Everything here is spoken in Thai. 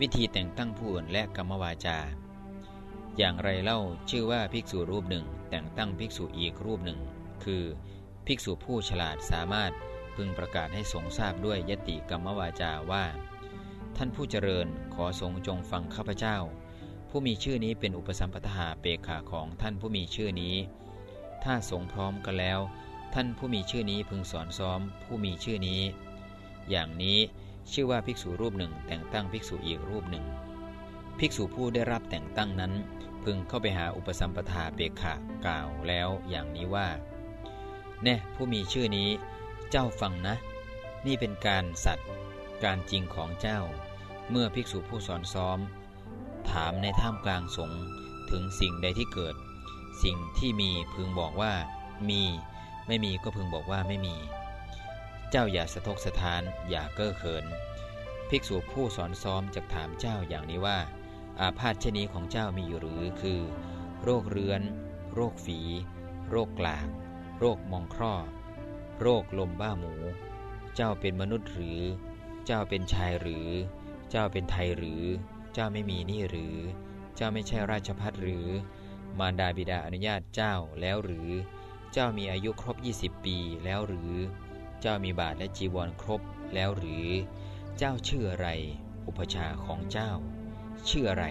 วิธีแต่งตั้งผู้อื่นและกรรมวาจา อย่างไรเล่าชื่อว่าภิกษุรูปหนึ่ง แต่งตั้งภิกษุอีกรูปหนึ่ง คือภิกษุผู้ฉลาดสามารถพึงประกาศให้สงทราบด้วยยติกรรมวาจาว่า ท่านผู้เจริญขอสงจงฟังข้าพเจ้า ผู้มีชื่อนี้เป็นอุปสัมปทาเปขาของท่านผู้มีชื่อนี้ ถ้าสงพร้อมกันแล้ว ท่านผู้มีชื่อนี้พึงสอนซ้อมผู้มีชื่อนี้ อย่างนี้ ชื่อว่าภิกษุรูปหนึ่ง แต่งตั้งภิกษุอีกรูปหนึ่ง ภิกษุผู้ได้รับแต่งตั้งนั้น พึงเข้าไปหาอุปสัมปทาเปกขากล่าวแล้วอย่างนี้ว่า แน่ผู้มีชื่อนี้ เจ้าฟังนะ นี่เป็นการสัตว์ การจริงของเจ้า เมื่อภิกษุผู้สอนซ้อม ถามในท่ามกลางสงถึงสิ่งใดที่เกิด สิ่งที่มีพึงบอกว่ามี ไม่มีก็พึงบอกว่าไม่มี เจ้าอย่าสะทกสะทานอย่าเก้อเขิน ภิกษุผู้สอนซ้อมจะถามเจ้าอย่างนี้ว่า อาพาธชนี้ของเจ้ามีอยู่หรือคือ โรคเรื้อน โรคฝี โรคกลางโรคมองคร่อ โรคลมบ้าหมู เจ้าเป็นมนุษย์หรือ เจ้าเป็นชายหรือ เจ้าเป็นไทยหรือ เจ้าไม่มีนี่หรือ เจ้าไม่ใช่ราชพัฒหรือ มารดาบิดาอนุญาตเจ้าแล้วหรือ เจ้ามีอายุครบ 20 ปีแล้วหรือ เจ้ามีบาทและจีวรครบแล้วหรือ เจ้าชื่ออะไร อุปชาของเจ้า ชื่ออะไร